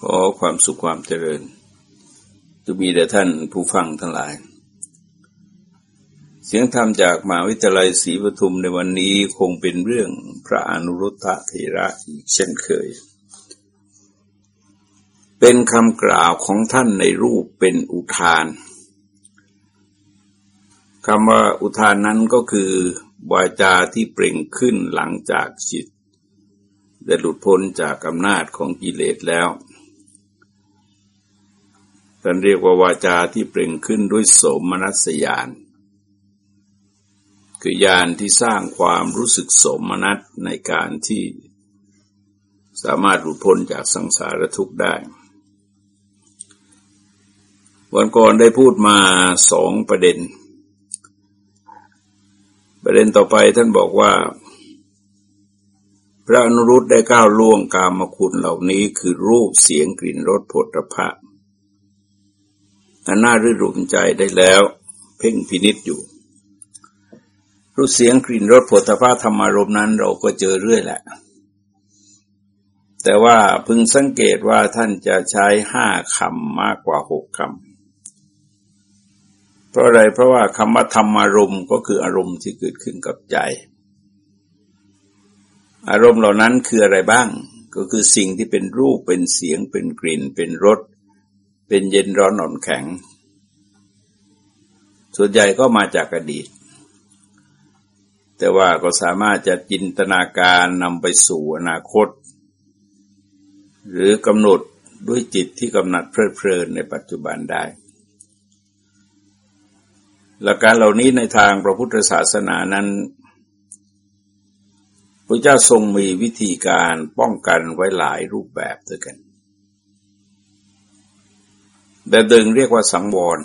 ขอความสุขความเจริญจะมีแด่ท่านผู้ฟังทั้งหลาย เสียงธรรมจากมหาวิทยาลัยศรีปทุมในวันนี้คงเป็นเรื่องพระอนุรุทธเถระอีกเช่นเคย เป็นคำกล่าวของท่านในรูปเป็นอุทานคำว่าอุทานนั้นก็คือวาจาที่เปล่งขึ้นหลังจากจิตได้หลุดพ้นจากอำนาจของกิเลสแล้ว ท่านเรียกว่าวาจาที่เปล่งขึ้นด้วยโสมนัสยาน คือยานที่สร้างความรู้สึกสมนัสในการที่สามารถหลุดพ้นจากสังสารทุกข์ได้ วันก่อนได้พูดมาสองประเด็น ประเด็นต่อไปท่านบอกว่า พระอนุรุตได้ก้าวล่วงกามคุณเหล่านี้คือรูปเสียงกลิ่นรสผลพระ อันน่ารื่นรมใจได้แล้ว เพ่งพินิษอยู่ รูปเสียงกลิ่นรสผลพระธรรมารมนั้นเราก็เจอเรื่อยแหละ แต่ว่าพึงสังเกตว่าท่านจะใช้ห้าคำมากกว่าหกคำเพราะอะไรเพราะว่าคำว่าธรรมารมก็คืออารมณ์ที่เกิดขึ้นกับใจ อารมณ์เหล่านั้นคืออะไรบ้างก็คือสิ่งที่เป็นรูปเป็นเสียงเป็นกลิ่นเป็นรส เป็นเย็นร้อนอ่อนแข็ง ส่วนใหญ่ก็มาจากอดีต แต่ว่าก็สามารถจะจินตนาการนำไปสู่อนาคต หรือกำหนดด้วยจิตที่กำหนัดเพลิดเพลินในปัจจุบันได้ หลักการเหล่านี้ในทางพระพุทธศาสนานั้นพระเจ้าทรงมีวิธีการป้องกันไว้หลายรูปแบบด้วยกัน แบบเดิงเรียกว่าสังวร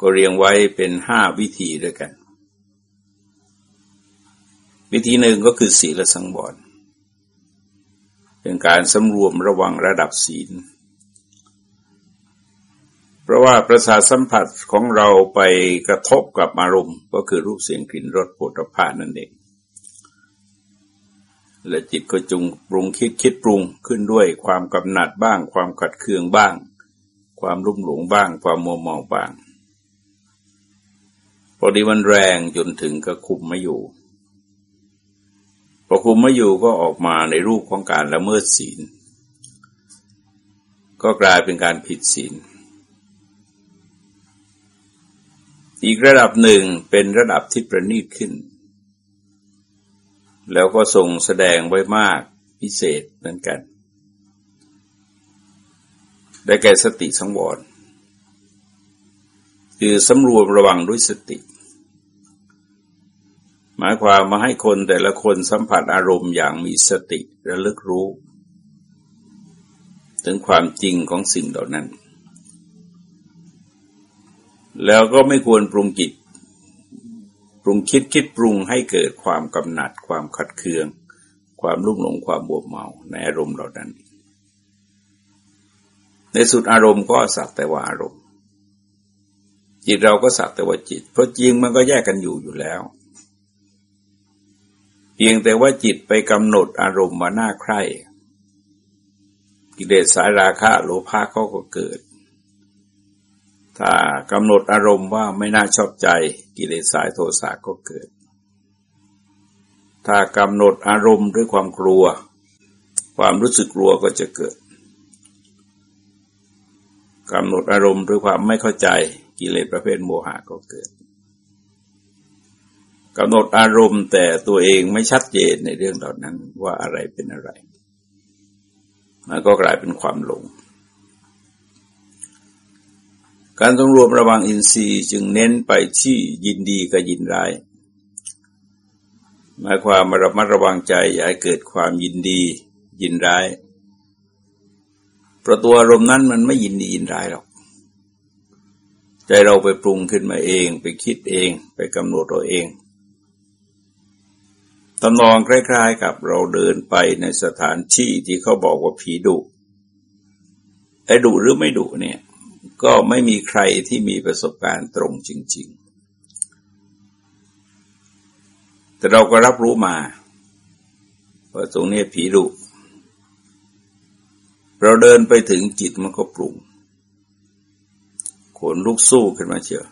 ก็เรียงไว้เป็นห้าวิธีด้วยกัน วิธีหนึ่งก็คือศีลสังวร เป็นการสำรวมระวังระดับศีล เพราะว่าประสาทสัมผัสของเราไปกระทบกับอารมณ์ ก็คือรูปเสียงกลิ่นรสปุถะพานั่นเอง และจิตก็จุงปรุงคิดคิดปรุงขึ้นด้วยความกำหนัดบ้าง ความขัดเคืองบ้าง ความรุ่มหลงบ้าง ความมัวเมาบ้างพอดีมันแรงจนถึงก็คุมไม่อยู่พอคุมไม่อยู่ก็ออกมาในรูปของการละเมิดศีล ก็กลายเป็นการผิดศีล อีกระดับหนึ่งเป็นระดับที่ประณีตขึ้น แล้วก็ส่งแสดงไว้มากพิเศษเหมือนกัน ได้แก่สติสังวรคือสำรวมระวังด้วยสติ หมายความมาให้คนแต่ละคนสัมผัสอารมณ์อย่างมีสติระลึกรู้ ถึงความจริงของสิ่งเหล่านั้น แล้วก็ไม่ควรปรุงจิต รุงคิดคิดปรุงให้เกิดความกำหนัด ความขัดเคือง ความรุ่มหลงความบวมเมาในอารมณ์เหล่านั้น ในสุดอารมณ์ก็สักแต่ว่าอารมณ์ จิตเราก็สักแต่ว่าจิต เพราะจริงมันก็แยกกันอยู่อยู่แล้ว เพียงแต่ว่าจิตไปกำหนดอารมณ์มาหน้าใคร่กิเลสสายราคะโลภะก็เกิด ถ้ากำหนดอารมณ์ว่าไม่น่าชอบใจกิเลสสายโทสะก็เกิด ถ้ากำหนดอารมณ์ด้วยความกลัว ความรู้สึกกลัวก็จะเกิดกำหนดอารมณ์ด้วยความไม่เข้าใจกิเลสประเภทโมหะก็เกิดกำหนดอารมณ์แต่ตัวเองไม่ชัดเจนในเรื่องเหล่านั้นว่าอะไรเป็นอะไรมันก็กลายเป็นความหลง การต้องรวมระวังอินทรีย์จึงเน้นไปที่ยินดีกับยินร้าย หมายความระมัดระวังใจอย่าให้เกิดความยินดียินร้ายประตัวอารมณ์นั้นมันไม่ยินดียินร้ายหรอก ใจเราไปปรุงขึ้นมาเอง ไปคิดเองไปกำหนดตัวเองตำนองคล้ายๆ กับเราเดินไปในสถานที่ที่เขาบอกว่าผีดุไอ้ดุหรือไม่ดุเนี่ย ก็ไม่มีใครที่มีประสบการณ์ตรงจริง ๆ แต่เราก็รับรู้มาว่าตรงนี้ผีดุเราเดินไปถึงจิตมันก็ปรุงขนลุกสู้ขึ้นมาเชียว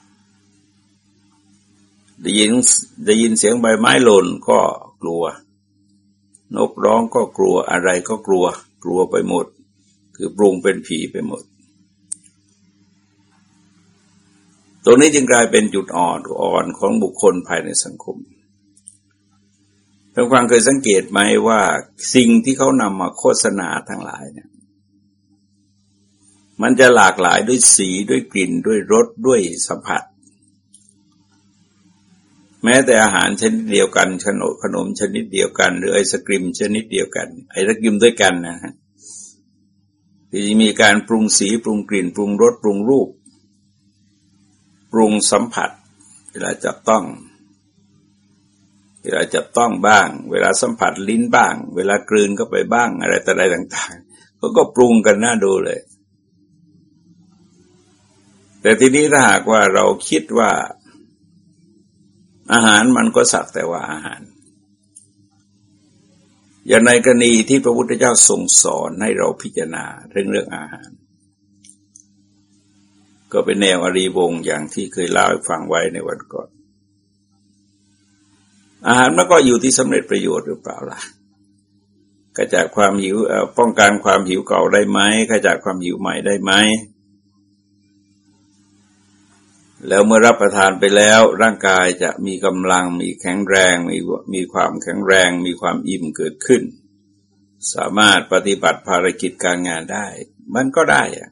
ได้ยินได้ยินเสียงใบไม้หล่นก็กลัว นกร้องก็กลัวอะไรก็กลัว กลัวไปหมด คือปรุงเป็นผีไปหมด ตรงนี้จึงกลายเป็นจุดอ่อนอ่อนของบุคคลภายในสังคมท่านฟังเคยสังเกตไหมว่าสิ่งที่เขานำมาโฆษณาทั้งหลายเนี่ยมันจะหลากหลายด้วยสีด้วยกลิ่นด้วยรสด้วยสัมผัส แม้แต่อาหารชนิดเดียวกันขนมขนมชนิดเดียวกัน หรือไอศกรีมชนิดเดียวกัน ไอศกรีมด้วยกันนะฮะที่มีการปรุงสีปรุงกลิ่น ปรุงรสปรุงรูป ปรุงสัมผัส เวลาจับต้อง เวลาจับต้องบ้าง เวลาสัมผัสลิ้นบ้าง เวลากลืนเข้าไปบ้าง อะไรต่ออะไรต่างๆก็ก็ปรุงกันน่าดูเลย แต่ทีนี้ถ้าหากว่าเราคิดว่า อาหารมันก็สักแต่ว่าอาหารอย่างในกรณีที่พระพุทธเจ้าทรงสอนให้เราพิจารณาเรื่องเรื่องอาหาร ก็เป็นแนวอริวงอย่างที่เคยเล่าให้ฟังไว้ในวันก่อน อาหารมันก็อยู่ที่สำเร็จประโยชน์หรือเปล่าล่ะขจัดความหิวป้องกันความหิวเก่าได้ไหมขจัดความหิวใหม่ได้ไหมแล้วเมื่อรับประทานไปแล้วร่างกายจะมีกำลังมีแข็งแรงมีมีความแข็งแรง มีความอิ่มเกิดขึ้น สามารถปฏิบัติภารกิจการงานได้ มันก็ได้อะ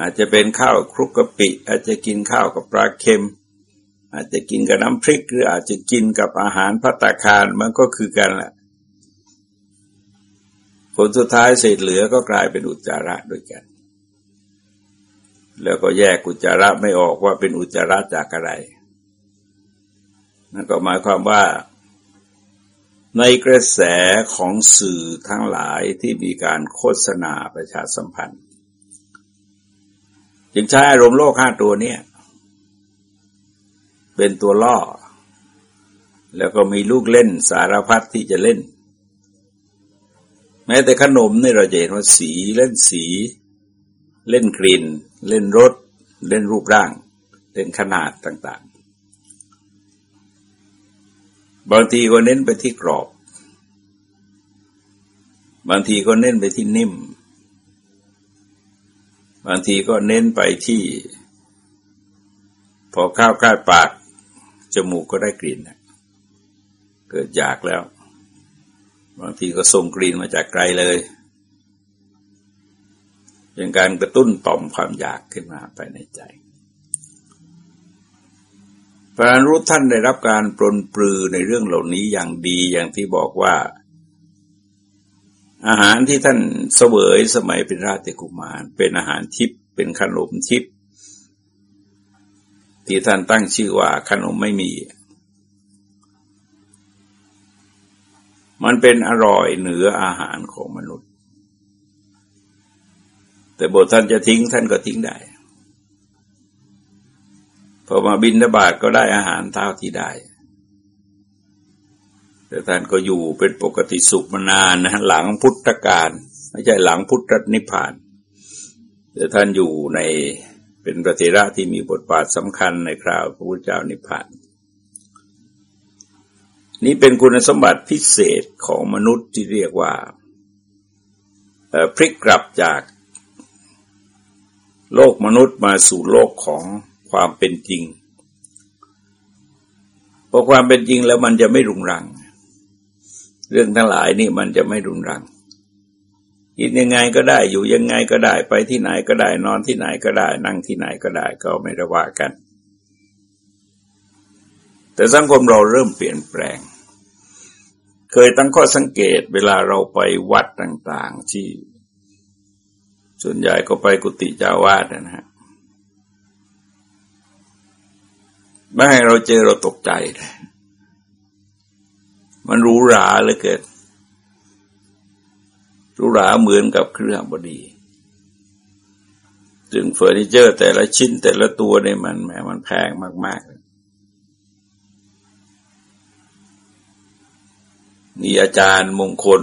อาจจะเป็นข้าวคลุกกะปิ อาจจะกินข้าวกับปลาเค็ม อาจจะกินกับน้ำพริก หรืออาจจะกินกับอาหารพัตาคารมันก็คือกันแหละผลสุดท้ายเศษเหลือก็กลายเป็นอุจจาระด้วยกัน แล้วก็แยกอุจจาระไม่ออกว่าเป็นอุจจาระจากอะไรนั่นก็หมายความว่า ในกระแสของสื่อทั้งหลายที่มีการโฆษณาประชาสัมพันธ์ จึงใช้อารมณ์โลกห้าตัวนี้เป็นตัวล่อ แล้วก็มีลูกเล่นสารพัดที่จะเล่น แม้แต่ขนมนี่เราจะเห็นว่าสีเล่นสี เล่นกลิ่น เล่นรสเล่นรูปร่าง เล่นขนาดต่างๆ บางทีก็เน้นไปที่กรอบ บางทีก็เน้นไปที่นิ่ม บางทีก็เน้นไปที่ พอข้าวข้าวปาก จมูกก็ได้กลิ่นเกิดอยากแล้ว บางทีก็ส่งกลิ่นมาจากไกลเลยเป็นการกระตุ้นต่อมความอยากขึ้นมาไปในใจพระรู้ท่านได้รับการปรนปลือในเรื่องเหล่านี้อย่างดีอย่างที่บอกว่า อาหารที่ท่านเสวยสมัยเป็นราชกุมาร เป็นอาหารทิพย์เป็นขนมทิพย์ที่ท่านตั้งชื่อว่าขนมไม่มี มันเป็นอร่อยเหนืออาหารของมนุษย์ แต่บทท่านจะทิ้งท่านก็ทิ้งได้พอมาบินทบาทก็ได้อาหารเท่าที่ได้ แต่ท่านก็อยู่เป็นปกติสุขมานานนะหลังพุทธกาลไม่ใช่หลังพุทธนิพพาน แต่ท่านอยู่ในเป็นพระเถระที่มีบทบาทสำคัญในคราวพระพุทธเจ้านิพพาน นี่เป็นคุณสมบัติพิเศษของมนุษย์ที่เรียกว่าพลิกกลับจากโลกมนุษย์มาสู่โลกของความเป็นจริงพอความเป็นจริงแล้วมันจะไม่รุงรัง เรื่องทั้งหลายนี่มันจะไม่รุงรังกินยังไงก็ได้อยู่ยังไงก็ได้ ไปที่ไหนก็ได้ นอนที่ไหนก็ได้ นั่งที่ไหนก็ได้ ก็ไม่ระว่ากัน แต่สังคมเราเริ่มเปลี่ยนแปลง เคยตั้งข้อสังเกตเวลาเราไปวัดต่างๆ ที่ ส่วนใหญ่ก็ไปกุฏิเจ้าวาดนะฮะไม่ให้เราเจอเราตกใจเลย มันรู้ราเลยเกิดรู้ราเหมือนกับเครื่องบดีจึงเฟอร์นิเจอร์ แต่ละชิ้นแต่ละตัวเนี่ยมันแหมมันแพงมาก ๆมีอาจารย์มงคล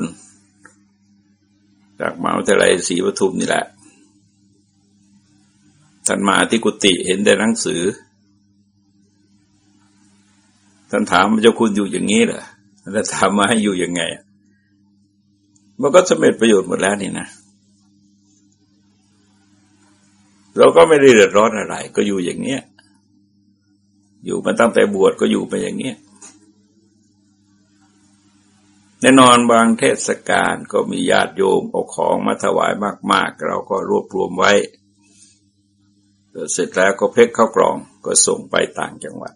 จากมหาวิทยาลัยศรีปทุมนี่แหละ ท่านมาที่กุฏิเห็นได้หนังสือ ท่านถามเจ้าคุณอยู่อย่างนี้เหรอ แล้วถามมาให้อยู่ยังไง มันก็สำเร็จประโยชน์หมดแล้วนี่นะ เราก็ไม่ได้เดือดร้อนอะไร ก็อยู่อย่างเนี้ย อยู่มาตั้งแต่บวชก็อยู่ไปอย่างเนี้ยแน่นอนบางเทศกาลก็มีญาติโยมเอาของมาถวายมาก ๆ เราก็รวบรวมไว้ เสร็จแล้วก็เพ็กเข้ากล่องก็ส่งไปต่างจังหวัด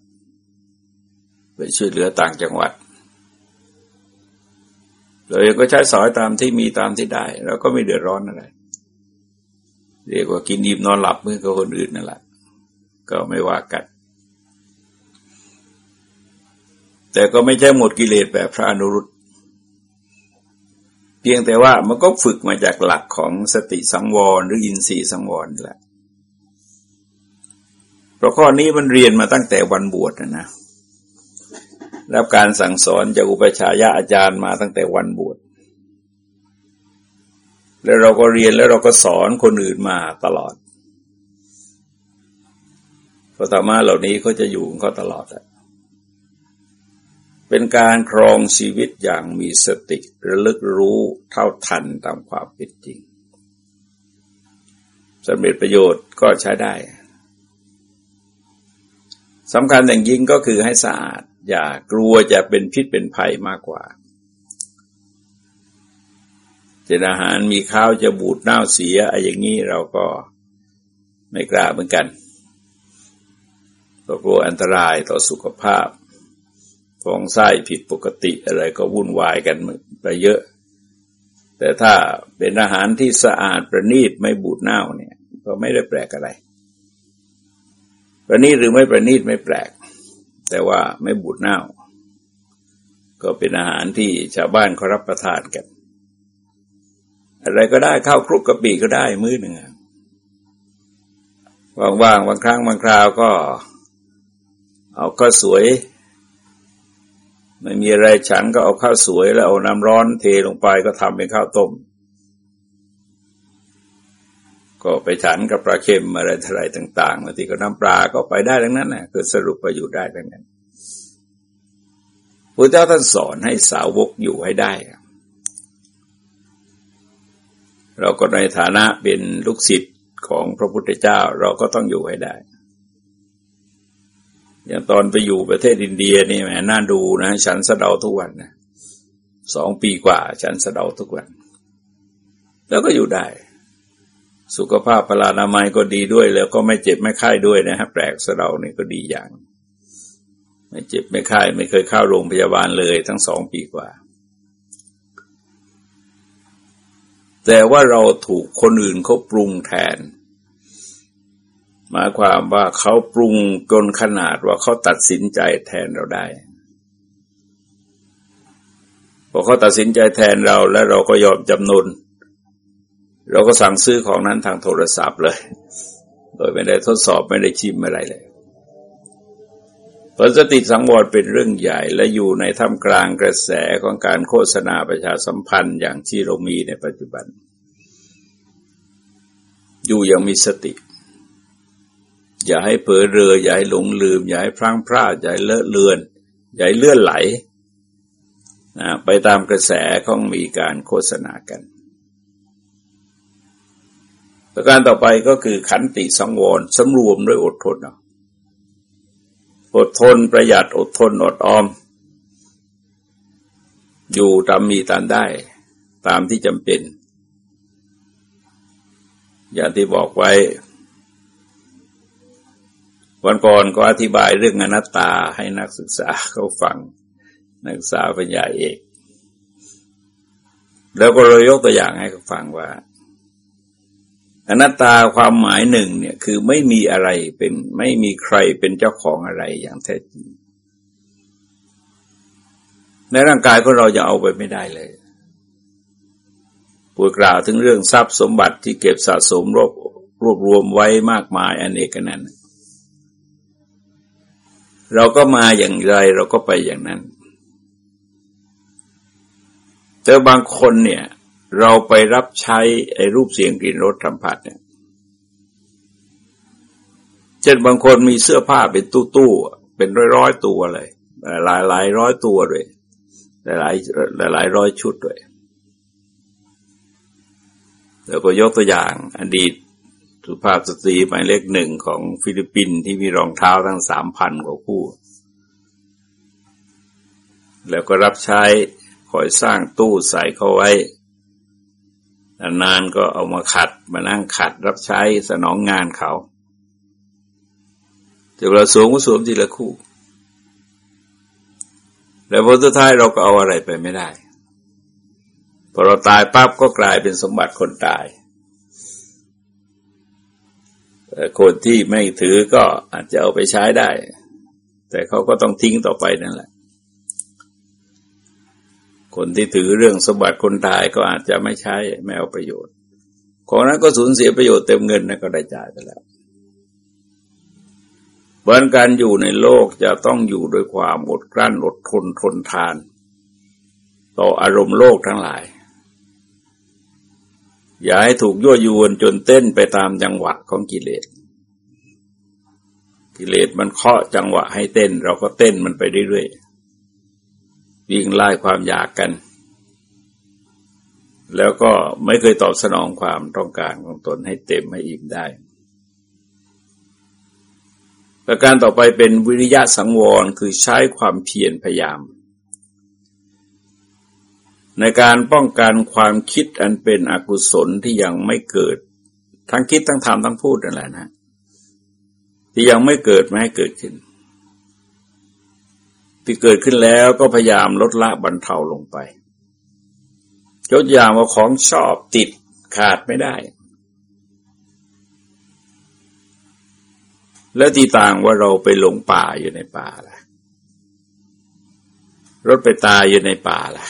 ไปช่วยเหลือต่างจังหวัด เราเองก็ใช้สอยตามที่มีตามที่ได้เราก็ไม่เดือดร้อนอะไร เรียกว่ากินอิ่มนอนหลับเมื่อกับคนอื่นนั่นแหละก็ไม่ว่ากัน แต่ก็ไม่ใช่หมดกิเลสแบบพระอนุรุตเพียงแต่ว่ามันก็ฝึกมาจากหลักของสติสังวรหรืออินทรีย์สังวรนี่แหละเพราะข้อนี้มันเรียนมาตั้งแต่วันบวชนะนะ รับการสั่งสอนจากอุปชายะอาจารย์มาตั้งแต่วันบวช แล้วเราก็เรียนแล้วเราก็สอนคนอื่นมาตลอดพระธรรมะเหล่านี้เขาจะอยู่เขาตลอดอะเป็นการครองชีวิตอย่างมีสติระลึกรู้เท่าทันตามความเป็นจริงสำเร็จประโยชน์ก็ใช้ได้ สำคัญอย่างยิ่งก็คือให้สะอาด อย่ากลัวจะเป็นพิษเป็นภัยมากกว่าเจนอาหารมีข้าวจะบูดเน่าเสียอะไรอย่างนี้เราก็ไม่กล้าเหมือนกันกลัวอันตรายต่อสุขภาพท้องไส้ผิดปกติอะไรก็วุ่นวายกันไปเยอะ แต่ถ้าเป็นอาหารที่สะอาดประณีตไม่บูดเน่าเนี่ย ก็ไม่ได้แปลกอะไร ประณีตหรือไม่ประณีตไม่แปลก แต่ว่าไม่บูดเน่า ก็เป็นอาหารที่ชาวบ้านเขารับประทานกัน อะไรก็ได้ข้าวคลุกกะปิก็ได้มื้อหนึ่งว่างๆบางครั้งบางคราวก็ เอาก็สวย ไม่มีอะไรฉันก็เอาข้าวสวยแล้วเอาน้ำร้อนเทลงไปก็ทำเป็นข้าวต้ม ก็ไปฉันกับปลาเค็มอะไรอะไรต่างๆบางทีก็น้ำปลาก็ไปได้ทั้งนั้นนะคือสรุปไปอยู่ได้ทั้งนั้นพระเจ้าท่านสอนให้สาวกอยู่ให้ได้ เราก็ในฐานะเป็นลูกศิษย์ของพระพุทธเจ้าเราก็ต้องอยู่ให้ได้ อย่างตอนไปอยู่ประเทศอินเดียนี่แหมน่าดูนะฉันสะเดาทุกวันนะสองปีกว่าฉันสะเดาทุกวัน แล้วก็อยู่ได้ สุขภาพพลานามัยก็ดีด้วย แล้วก็ไม่เจ็บไม่ไข้ด้วยนะฮะแปลกสะเดานี่ก็ดีอย่าง ไม่เจ็บไม่ไข้ไม่เคยเข้าโรงพยาบาลเลยทั้งสองปีกว่า แต่ว่าเราถูกคนอื่นเขาปรุงแทนหมายความว่าเขาปรุงจนขนาดว่าเขาตัดสินใจแทนเราได้พอเขาตัดสินใจแทนเราแล้วเราก็ยอมจำนน เราก็สั่งซื้อของนั้นทางโทรศัพท์เลย โดยไม่ได้ทดสอบไม่ได้ชิมอะไรเลยผลสติสังวรเป็นเรื่องใหญ่และอยู่ในท่ามกลางกระแสของการโฆษณาประชาสัมพันธ์อย่างที่เรามีในปัจจุบัน อยู่อย่างมีสติ อย่าให้เผลอเรือ อย่าให้หลงลืม อย่าให้พลั้งพลาดอย่าให้เลอะเลือน อย่าให้เลื่อนไหล ไปตามกระแสของมีการโฆษณากัน ประการต่อไปก็คือขันติสังวรสำรวมด้วยอดทนอดทนประหยัดอดทนอดออม อยู่ตามมีตามได้ตามที่จำเป็น อย่างที่บอกไว้ วันก่อนก็อธิบายเรื่องอนัตตาให้นักศึกษาเขาฟัง นักศึกษาปัญญาเอก แล้วก็เลยยกตัวอย่างให้เขาฟังว่า อนัตตาความหมายหนึ่งเนี่ยคือไม่มีอะไรเป็นไม่มีใครเป็นเจ้าของอะไรอย่างแท้จริง ในร่างกายของเราจะเอาไปไม่ได้เลยพูดกล่าวถึงเรื่องทรัพย์สมบัติที่เก็บสะสมรวบรวบรวมไว้มากมายอนเนกนั้น เราก็มาอย่างไรเราก็ไปอย่างนั้น แต่บางคนเนี่ย เราไปรับใช้ไอ้รูปเสียงกลิ่นรสสัมผัสเนี่ยเช่นบางคนมีเสื้อผ้าเป็นตู้ตู้เป็นร้อยร้อยตัวเลยหลายหลายร้อยตัวด้วยหลายหลายหลายร้อยชุดด้วยแล้วก็ยกตัวอย่างอดีตสุภาพสตรีหมายเลขหนึ่งของฟิลิปปินส์ที่มีรองเท้าทั้งสามพันกว่าคู่ แล้วก็รับใช้คอยสร้างตู้ใส่เข้าไว้ นานก็เอามาขัดมานั่งขัดรับใช้สนองงานเขาแต่เวลาสวมก็สวมทีละคู่ แล้วพอสุดท้ายเราก็เอาอะไรไปไม่ได้ พอเราตายปั๊บก็กลายเป็นสมบัติคนตายคนที่ไม่ถือก็อาจจะเอาไปใช้ได้ แต่เขาก็ต้องทิ้งต่อไปนั่นแหละ คนที่ถือเรื่องสมบัติคนตายก็อาจจะไม่ใช้ไม่เอาประโยชน์ ของนั้นก็สูญเสียประโยชน์เต็มเงินนะก็ได้จ่ายไปแล้วเพราะการอยู่ในโลกจะต้องอยู่ด้วยความอดกลั้นอดทนทนทาน ต่ออารมณ์โลกทั้งหลาย อย่าให้ถูกยั่วยวนจนเต้นไปตามจังหวะของกิเลสกิเลสมันเคาะจังหวะให้เต้น เราก็เต้นมันไปเรื่อยๆ วิ่งไล่ความอยากกัน แล้วก็ไม่เคยตอบสนองความต้องการของตนให้เต็มให้อิ่มได้ประการต่อไปเป็นวิริยะสังวรคือใช้ความเพียรพยายาม ในการป้องกันความคิดอันเป็นอกุศลที่ยังไม่เกิด ทั้งคิดทั้งทำทั้งพูดนั่นแหละนะ ที่ยังไม่เกิดไม่ให้เกิดขึ้น ที่เกิดขึ้นแล้วก็พยายามลดละบรรเทาลงไปยกอย่างว่าของชอบติดขาดไม่ได้ แล้วที่ต่างว่าเราไปหลงป่าอยู่ในป่าล่ะ รถไปตายอยู่ในป่าล่ะ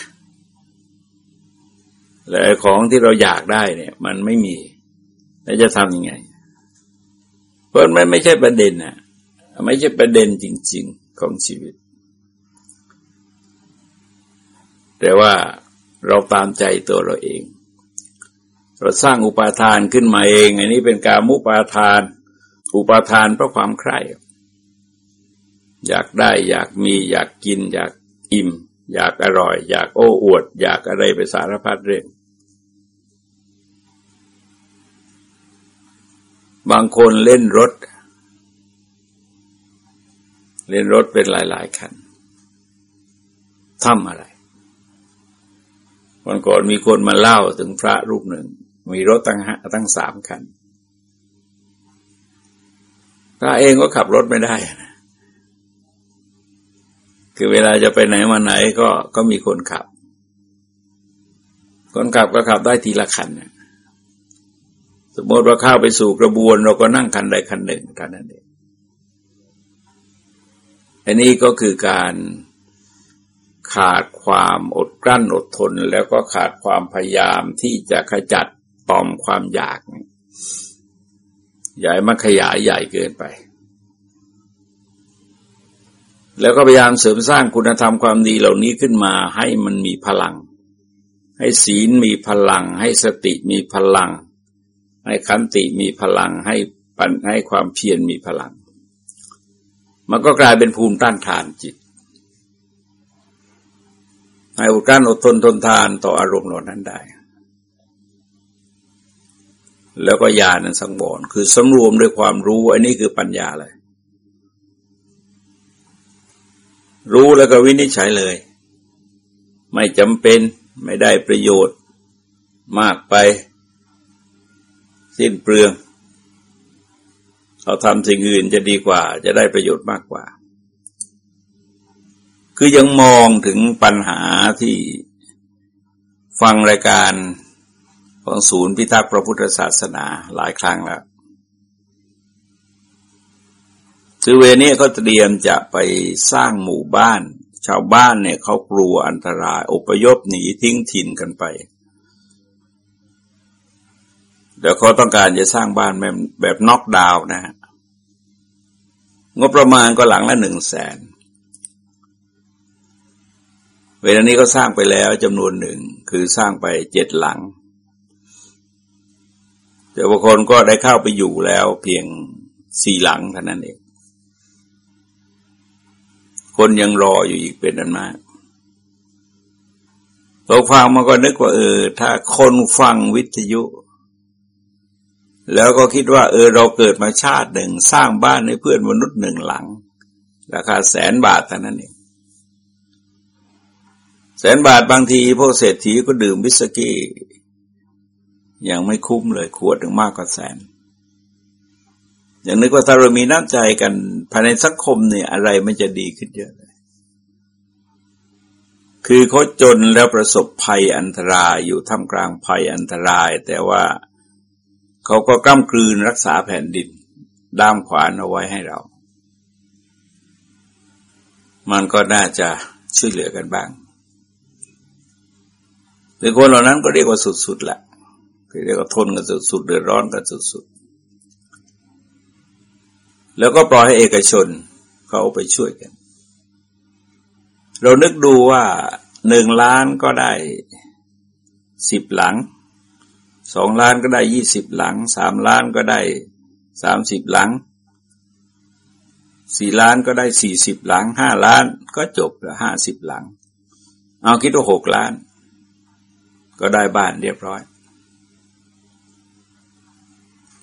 แล้วของที่เราอยากได้เนี่ย มันไม่มี แล้วจะทำยังไง เพราะมันไม่ใช่ประเด็นนะไม่ใช่ประเด็นจริง ๆ ของชีวิต แต่ว่าเราตามใจตัวเราเอง เราสร้างอุปาทานขึ้นมาเอง อันนี้เป็นการมุปาทาน อุปาทานเพราะความใคร่ อยากได้อยากมีอยากกิน อยากอิ่ม อยากอร่อย อยากโอ้อวด อยากอะไรไปสารพัดเรื่องบางคนเล่นรถ เล่นรถเป็นหลาย ๆ คันทำอะไร วันก่อนมีคนมาเล่าถึงพระรูปหนึ่ง มีรถตั้งตั้งสามคัน พระเองก็ขับรถไม่ได้นะคือเวลาจะไปไหนมาไหนก็ก็มีคนขับ คนขับก็ขับได้ทีละคันนะสมมติว่าเข้าไปสู่กระบวน เราก็นั่งคันใดคันหนึ่งเท่านั้นเองอันนี้ก็คือการ ขาดความอดกลั้นอดทน แล้วก็ขาดความพยายามที่จะขจัดปอมความอยากใหญ่มันขยายใหญ่เกินไป แล้วก็พยายามเสริมสร้างคุณธรรมความดีเหล่านี้ขึ้นมาให้มันมีพลัง ให้ศีลมีพลัง ให้สติมีพลัง ให้ขันติมีพลัง ให้ปัญให้ความเพียรมีพลัง มันก็กลายเป็นภูมิต้านทานจิต ให้อุการอดทนทนทานต่ออารมณ์เหล่านั้นได้ แล้วก็ญาณนั้นสังวรคือสำรวมด้วยความรู้ อันนี้คือปัญญาเลย รู้แล้วก็วินิจฉัยเลย ไม่จำเป็นไม่ได้ประโยชน์มากไป สิ้นเปลืองเราทำสิ่งอื่นจะดีกว่า จะได้ประโยชน์มากกว่า คือยังมองถึงปัญหาที่ฟังรายการของศูนย์พิทักษ์พระพุทธศาสนาหลายครั้งแล้วคือเวนี้เขาเตรียมจะไปสร้างหมู่บ้าน ชาวบ้านเนี่ยเขากลัวอันตรายอพยพหนีทิ้งถิ่นกันไป เดี๋ยวเขาต้องการจะสร้างบ้านแบบแบบน็อกดาวน์นะฮะงบประมาณก็หลังละหนึ่งแสน เวลานี้ก็สร้างไปแล้วจำนวนหนึ่งคือสร้างไปเจ็ดหลัง แต่บางคนก็ได้เข้าไปอยู่แล้วเพียงสี่หลังเท่านั้นเอง คนยังรออยู่อีกเป็นอันมากตัวฟังมันก็นึกว่าเออ ถ้าคนฟังวิทยุ แล้วก็คิดว่า เออ เราเกิดมาชาติหนึ่ง สร้างบ้านให้เพื่อนมนุษย์หนึ่งหลัง ราคาแสนบาทเท่านั้นเอง แสนบาทบางทีพวกเศรษฐีก็ดื่มวิสกี้ยังไม่คุ้มเลยขวดถึงมากกว่าแสน อย่างนึกว่าถ้าเรามีน้ำใจกันภายในสังคมเนี่ยอะไรมันจะดีขึ้นเยอะเลยคือเขาจนแล้วประสบภัยอันตรายอยู่ท่ามกลางภัยอันตราย แต่ว่าเขาก็กล้ำกลืนรักษาแผ่นดินด้ามขวานเอาไว้ให้เรา มันก็น่าจะช่วยเหลือกันบ้าง หรือคนเหล่านั้นก็เรียกว่าสุดๆแหละเรียกว่าทนกันสุดๆเดือดร้อนกันสุดๆ แล้วก็ปล่อยให้เอกชนเขาไปช่วยกัน เรานึกดูว่าหนึ่งล้านก็ได้สิบหลังสองล้านก็ได้ยี่สิบหลังสามล้านก็ได้สามสิบหลังสี่ล้านก็ได้สี่สิบหลังห้าล้านก็จบละห้าสิบหลัง เอาคิดว่าหกล้าน ก็ได้บ้านเรียบร้อย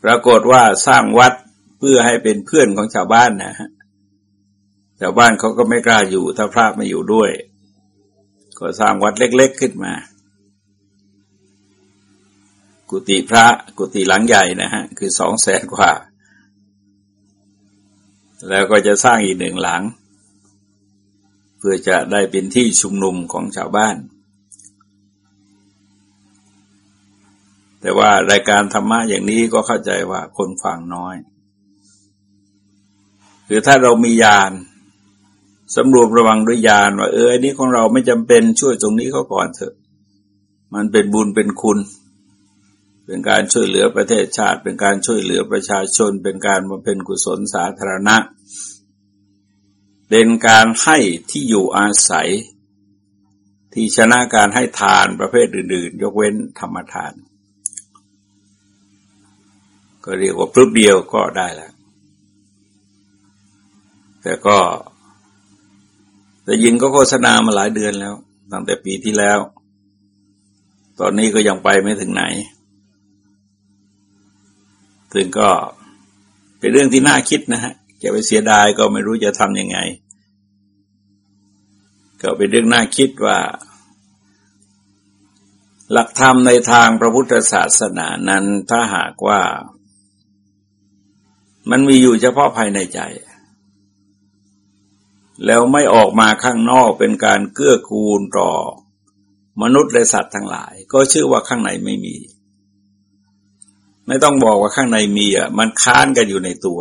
ปรากฏว่าสร้างวัดเพื่อให้เป็นเพื่อนของชาวบ้านนะฮะชาวบ้านเขาก็ไม่กล้าอยู่ถ้าพระไม่อยู่ด้วย ก็สร้างวัดเล็ก ๆขึ้นมา กุฏิพระกุฏิหลังใหญ่นะฮะ คือสองแสนกว่า แล้วก็จะสร้างอีกหนึ่งหลัง เพื่อจะได้เป็นที่ชุมนุมของชาวบ้าน แต่ว่ารายการธรรมะอย่างนี้ก็เข้าใจว่าคนฟังน้อยคือถ้าเรามียานสำรวมระวังด้วยยานว่าเอออันนี้ของเราไม่จำเป็นช่วยตรงนี้เขาก่อนเถอะ มันเป็นบุญเป็นคุณ เป็นการช่วยเหลือประเทศชาติ เป็นการช่วยเหลือประชาชน เป็นการมาเป็นกุศลสาธารณะ เป็นการให้ที่อยู่อาศัย ที่ชนะการให้ทานประเภทอื่น ๆ ยกเว้นธรรมทาน ก็เรียกว่าพรึบเดียวก็ได้แล้ว แต่ก็แต่ยินก็โฆษณามาหลายเดือนแล้ว ตั้งแต่ปีที่แล้ว ตอนนี้ก็ยังไปไม่ถึงไหน ถึงก็เป็นเรื่องที่น่าคิดนะฮะจะไปเสียดายก็ไม่รู้จะทำยังไง ก็เป็นเรื่องน่าคิดว่า หลักธรรมในทางพระพุทธศาสนานั้นถ้าหากว่า มันมีอยู่เฉพาะภายในใจ แล้วไม่ออกมาข้างนอกเป็นการเกื้อกูลต่อมนุษย์และสัตว์ทั้งหลาย ก็ชื่อว่าข้างในไม่มี ไม่ต้องบอกว่าข้างในมีอะมันค้านกันอยู่ในตัว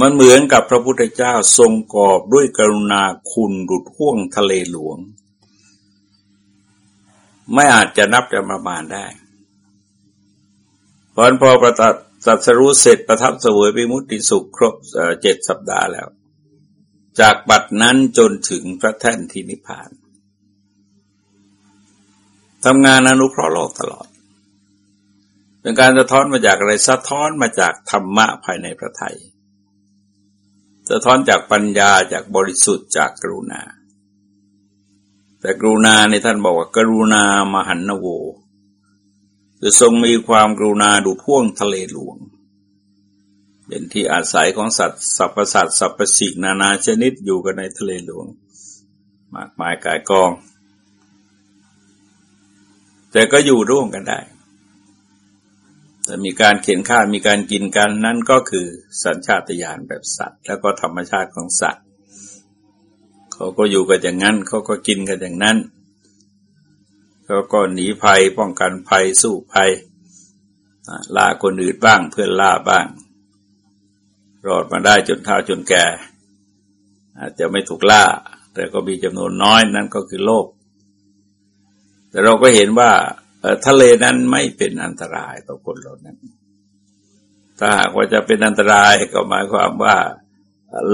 มันเหมือนกับพระพุทธเจ้าทรงกอบด้วยกรุณาคุณดุดห่วงทะเลหลวง ไม่อาจจะนับจะประมาณได้ พอพอประตัดสัตรู้เสร็จประทับเสวยไปมุติสุขครบเจ็ดสัปดาห์แล้ว จากบัดนั้นจนถึงพระแท่นที่นิพพานทำงานอนุเคราะห์โลกตลอด เป็นการสะท้อนมาจากอะไรสะท้อนมาจากธรรมะภายในพระไทยสะท้อนจากปัญญาจากบริสุทธิ์จากกรุณา แต่กรุณาในท่านบอกว่ากรุณามหันนโว คือทรงมีความกรุณาดูพ่วงทะเลหลวง เป็นที่อาศัยของสัตว์สรรพสัตว์สรรพสิ่งนานาชนิดอยู่กันในทะเลหลวง มากมายกายกอง แต่ก็อยู่ร่วมกันได้ แต่มีการเขียนค่ามีการกินกันนั่นก็คือสัญชาตญาณแบบสัตว์ แล้วก็ธรรมชาติของสัตว์ เขาก็อยู่กันอย่างนั้นเขาก็กินกันอย่างนั้น เขาก็หนีภัยป้องกันภัยสู้ภัยล่าคนอื่นบ้างเพื่อนล่าบ้าง รอดมาได้จนเท่าจนแก่ อาจจะไม่ถูกล่า แต่ก็มีจำนวนน้อยนั่นก็คือโลก แต่เราก็เห็นว่าทะเลนั้นไม่เป็นอันตรายต่อคนเรานั้น ถ้าหากว่าจะเป็นอันตรายก็หมายความว่า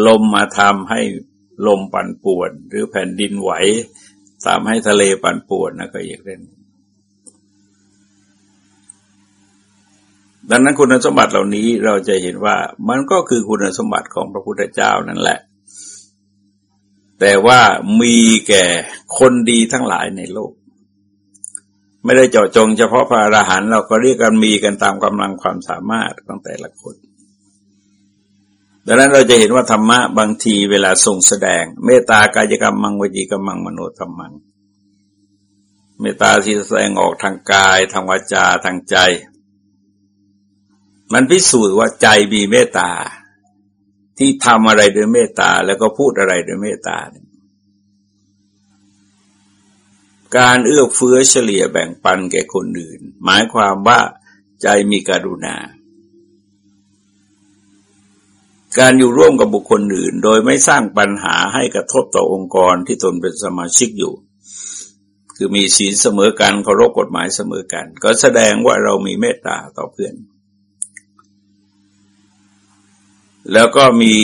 ลมมาทำให้ลมปั่นป่วน หรือแผ่นดินไหว ตามให้ทะเลปั่นป่วนนะก็อีกเรื่องดังนั้นคุณสมบัติเหล่านี้เราจะเห็นว่ามันก็คือคุณสมบัติของพระพุทธเจ้านั่นแหละ แต่ว่ามีแก่คนดีทั้งหลายในโลก ไม่ได้เจาะจงเฉพาะพระอรหันต์เราก็เรียกกันมีกันตามกำลังความสามารถของแต่ละคน ดังนั้นเราจะเห็นว่าธรรมะบางทีเวลาทรงแสดง เมตตากายกรรมมังวจีกรรมังมโนธรรมัง เมตตาที่แสดงออกทางกาย ทางวาจาทางใจ มันพิสูจน์ว่าใจมีเมตตา ที่ทำอะไรด้วยเมตตาแล้วก็พูดอะไรด้วยเมตตา การเอื้อเฟื้อเฉลี่ยแบ่งปันแก่คนอื่น หมายความว่าใจมีกรุณา การอยู่ร่วมกับบุคคลอื่น โดยไม่สร้างปัญหาให้กระทบต่อองค์กรที่ตนเป็นสมาชิกอยู่ คือมีศีลเสมอกันเคารพกฎหมายเสมอกัน ก็แสดงว่าเรามีเมตตาต่อเพื่อน แล้วก็มี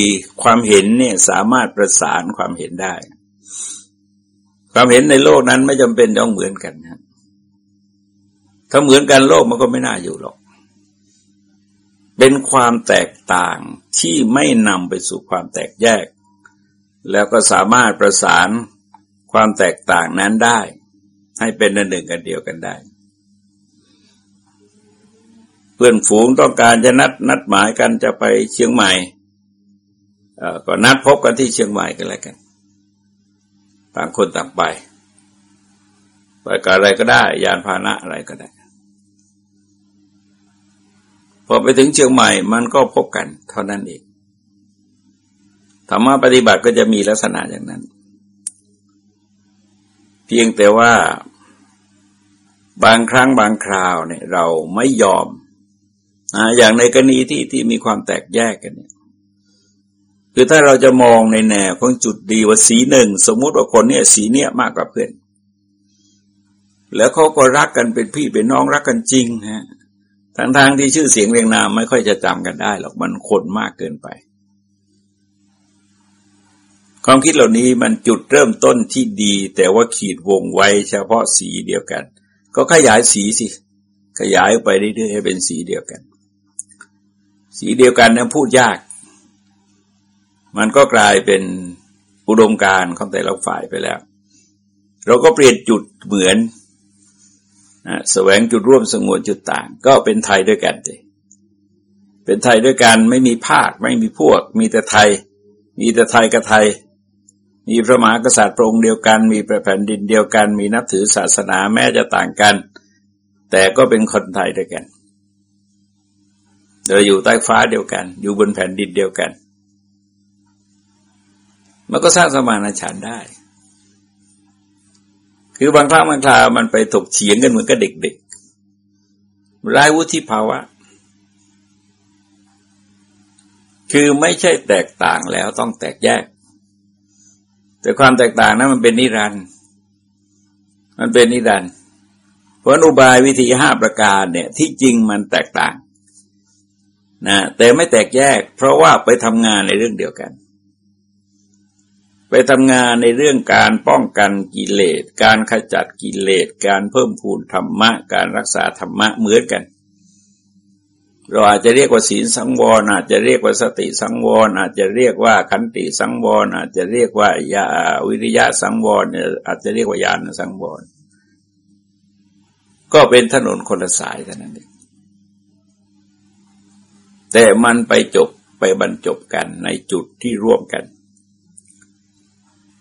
ความเห็นเนี่ยสามารถประสานความเห็นได้ ความเห็นในโลกนั้นไม่จำเป็นต้องเหมือนกันนะถ้าเหมือนกันโลกมันก็ไม่น่าอยู่หรอก เป็นความแตกต่างที่ไม่นำไปสู่ความแตกแยก แล้วก็สามารถประสานความแตกต่างนั้นได้ ให้เป็นอันหนึ่งกันเดียวกันได้ เพื่อนฝูงต้องการจะนัดนัดหมายกันจะไปเชียงใหม่ก็นัดพบกันที่เชียงใหม่กันแล้วกัน ต่างคนต่างไปไปกับอะไรก็ได้ ยานพาหนะอะไรก็ได้ พอไปถึงเชียงใหม่มันก็พบกันเท่านั้นเองธรรมะปฏิบัติก็จะมีลักษณะอย่างนั้น เพียงแต่ว่าบางครั้งบางคราวเนี่ย เราไม่ยอมนะอย่างในกรณีที่ที่มีความแตกแยกกันเนี่ยคือถ้าเราจะมองในแนวของจุดดีว่าสีหนึ่ง สมมุติว่าคนเนี้ยสีเนี้ยมากกว่าเพื่อน แล้วเขาก็รักกันเป็นพี่เป็นน้องรักกันจริงฮะ ทางทางที่ชื่อเสียงเรียงนามไม่ค่อยจะจำกันได้หรอกมันคนมากเกินไป ความคิดเหล่านี้มันจุดเริ่มต้นที่ดี แต่ว่าขีดวงไว้เฉพาะสีเดียวกัน ก็ขยายสีสิ ขยายไปเรื่อยๆให้เป็นสีเดียวกัน สีเดียวกันนั้นพูดยาก มันก็กลายเป็นอุดมการของแต่ละฝ่ายไปแล้ว เราก็เปลี่ยนจุดเหมือน แสวงจุดร่วมสงวนจุดต่าง ก็เป็นไทยด้วยกันเลยเป็นไทยด้วยกันไม่มีภาคไม่มีพวก มีแต่ไทย มีแต่ไทยกับไทย มีพระมหากษัตริย์พระองค์เดียวกัน มีแผ่นดินเดียวกัน มีนับถือศาสนาแม้จะต่างกัน แต่ก็เป็นคนไทยด้วยกันเราอยู่ใต้ฟ้าเดียวกัน อยู่บนแผ่นดินเดียวกัน มันก็สร้างสมานฉันได้ คือบางครั้งบางคราวมันไปถกเฉียงกันเหมือนกับเด็กๆรายวุฒิภาวะ คือไม่ใช่แตกต่างแล้วต้องแตกแยก แต่ความแตกต่างนั้นมันเป็นนิรันด์มันเป็นนิรันด์เพราะอุบายวิธีห้าประการเนี่ยที่จริงมันแตกต่างนะแต่ไม่แตกแยก เพราะว่าไปทำงานในเรื่องเดียวกัน ไปทำงานในเรื่องการป้องกันกิเลส การขจัดกิเลส การเพิ่มพูนธรรมะ การรักษาธรรมะเหมือนกัน เราอาจจะเรียกว่าศีลสังวร อาจจะเรียกว่าสติสังวร อาจจะเรียกว่าขันติสังวร อาจจะเรียกว่ายาวิริยะสังวรอาจจะเรียกว่าญาณสังวร ก็เป็นถนนคนละสายเท่านั้นเองแต่มันไปจบไปบรรจบกันในจุดที่ร่วมกัน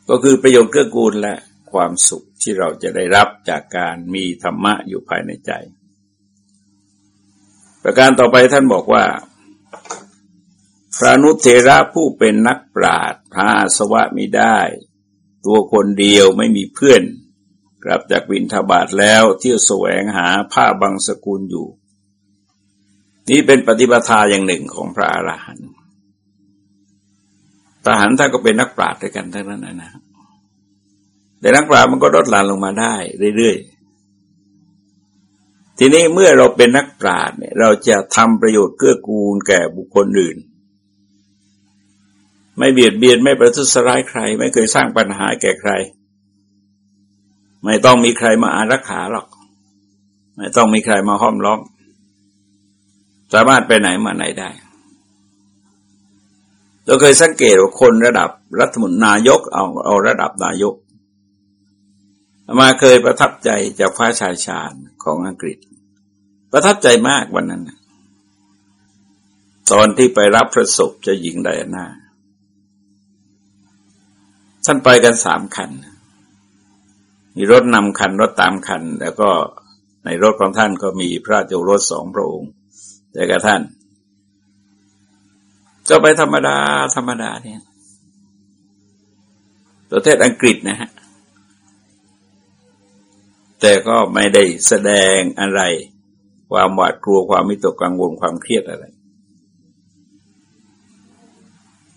ก็คือประโยชน์เกื้อกูลและความสุขที่เราจะได้รับจากการมีธรรมะอยู่ภายในใจ ประการต่อไปท่านบอกว่า พระนุเทระผู้เป็นนักปราชญ์พาสวะมิได้ ตัวคนเดียวไม่มีเพื่อน กลับจากวินทบาทแล้วเที่ยวแสวงหาผ้าบางสกุลอยู่ นี่เป็นปฏิปทาอย่างหนึ่งของพระอรหันต์ ทหารท่านก็เป็นนักปราชญ์ด้วยกันทั้งนั้นนะแต่นักปราชญ์มันก็ลดหลั่นลงมาได้เรื่อยๆ ทีนี้เมื่อเราเป็นนักปราชญ์เนี่ย เราจะทำประโยชน์เกื้อกูลแก่บุคคลอื่น ไม่เบียดเบียนไม่ประทุษร้ายใคร ไม่เคยสร้างปัญหาแก่ใคร ไม่ต้องมีใครมาอารักขาหรอก ไม่ต้องมีใครมาห้อมล้อม สามารถไปไหนมาไหนได้ เราเคยสังเกตว่าคนระดับรัฐมนตรีนายกเอาเอาระดับนายก มาเคยประทับใจจากพระชายชาญของอังกฤษ ประทับใจมากวันนั้น ตอนที่ไปรับพระศพจะหญิงไดอาน่าท่านไปกันสามคัน มีรถนำคัน รถตามคัน แล้วก็ในรถของท่านก็มีพระราชโอรสสองพระองค์แต่กับท่าน ก็ไปธรรมดา ธรรมดาเนี่ยประเทศอังกฤษนะฮะ แต่ก็ไม่ได้แสดงอะไร ความหวาดกลัวความมิตกกังวลความเครียดอะไร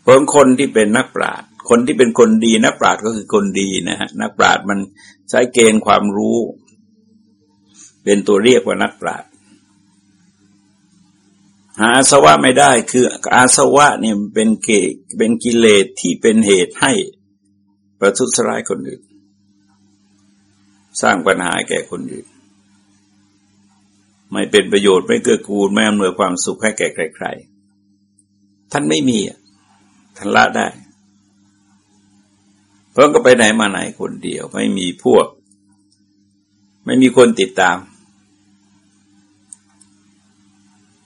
เพราะคนที่เป็นนักปราชญ์คนที่เป็นคนดีนักปราชญ์ก็คือคนดีนะฮะนักปราชญ์มันใช้เกณฑ์ความรู้ เป็นตัวเรียกว่านักปราชญ์ หาอาสวะไม่ได้คืออาสวะเนี่ยเป็นเกเป็นกิเลสที่เป็นเหตุให้ประทุษร้ายคนอื่น สร้างปัญหาแก่คนอื่น ไม่เป็นประโยชน์ไม่เกื้อกูลไม่อำนวยความสุขให้แก่ใครๆท่านไม่มีท่านละได้ เพราะก็ไปไหนมาไหนคนเดียว ไม่มีพวก ไม่มีคนติดตาม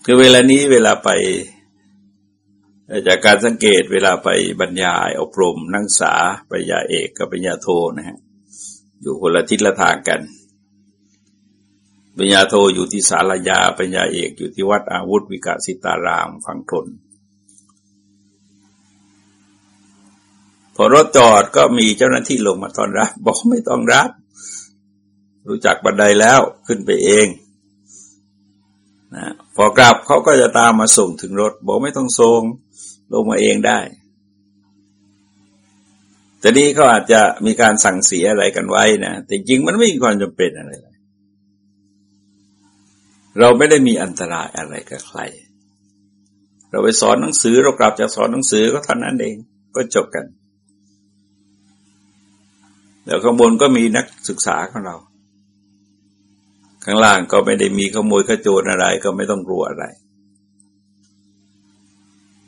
คือเวลานี้เวลาไปจากการสังเกตเวลาไปบรรยายอบรมนักศึกษาปริญญาเอกกับปริญญาโทนะฮะอยู่คนละทิศละทางกันปริญญาโทอยู่ที่สารยาปริญญาเอกอยู่ที่วัดอาวุธวิกาสิตารามฝั่งทนพอรถจอดก็มีเจ้าหน้าที่ลงมาตอนรับ บอกไม่ต้องรับ รู้จักบันไดแล้วขึ้นไปเอง นะพอกลับเขาก็จะตามมาส่งถึงรถ บอกไม่ต้องส่งลงมาเองได้ แต่นี้เขาอาจจะมีการสั่งเสียอะไรกันไว้นะแต่จริงมันไม่มีความจำเป็นอะไรเลยเราไม่ได้มีอันตรายอะไรกับใคร เราไปสอนหนังสือเรากลับจากสอนหนังสือก็เท่านั้นเองก็จบกัน แล้วข้างบนก็มีนักศึกษาของเรา ข้างล่างก็ไม่ได้มีขโมยขโจรอะไรก็ไม่ต้องกลัวอะไร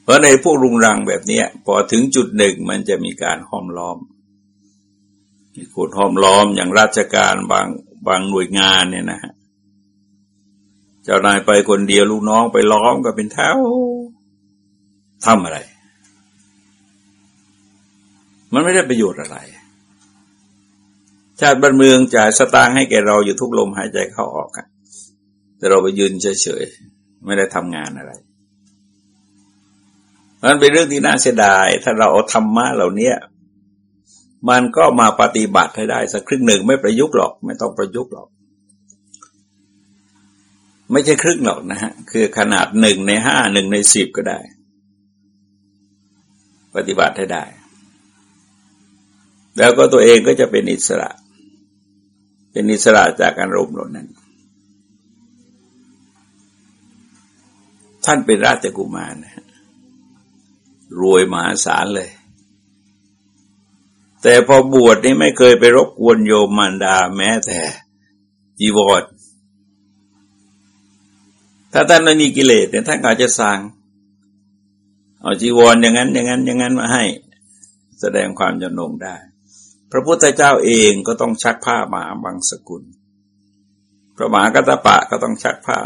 เพราะในพวกรุงรังแบบนี้พอถึงจุดหนึ่งมันจะมีการห้อมล้อม มีคนห้อมล้อมอย่างราชการบางบางหน่วยงานเนี่ยนะฮะเจ้านายไปคนเดียวลูกน้องไปล้อมก็เป็นแถวทำอะไร มันไม่ได้ประโยชน์อะไร ชาติบ้านเมืองจ่ายสตางค์ให้แกเราอยู่ทุกลมหายใจเข้าออกกันแต่เราไปยืนเฉยๆไม่ได้ทำงานอะไรมันเป็นเรื่องที่น่าเสียดาย ถ้าเราเอาธรรมะเหล่านี้มันก็มาปฏิบัติให้ได้สักครึ่งหนึ่งไม่ประยุกต์หรอก ไม่ต้องประยุกต์หรอก ไม่ใช่ครึ่งหรอกนะฮะ คือขนาดหนึ่งในห้าหนึ่งในสิบก็ได้ ปฏิบัติให้ได้ แล้วก็ตัวเองก็จะเป็นอิสระ เป็นอิสระจากอารมณ์เหล่านั้น ท่านเป็นราชกุมารนะรวยมหาศาลเลย แต่พอบวชนี่ไม่เคยไปรบกวนโยมมารดาแม้แต่จีวรถ้าท่านไม่มีกิเลสเนี่ยท่านอาจจะสั่งเอาจีวรอย่างนั้น อย่างนั้น อย่างนั้นมาให้ แสดงความจำนงได้ ระพุทธเจ้าเองก็ต้องชักผ้ามาบางสกุล พระมหากัตปะก็ต้องชักผ้า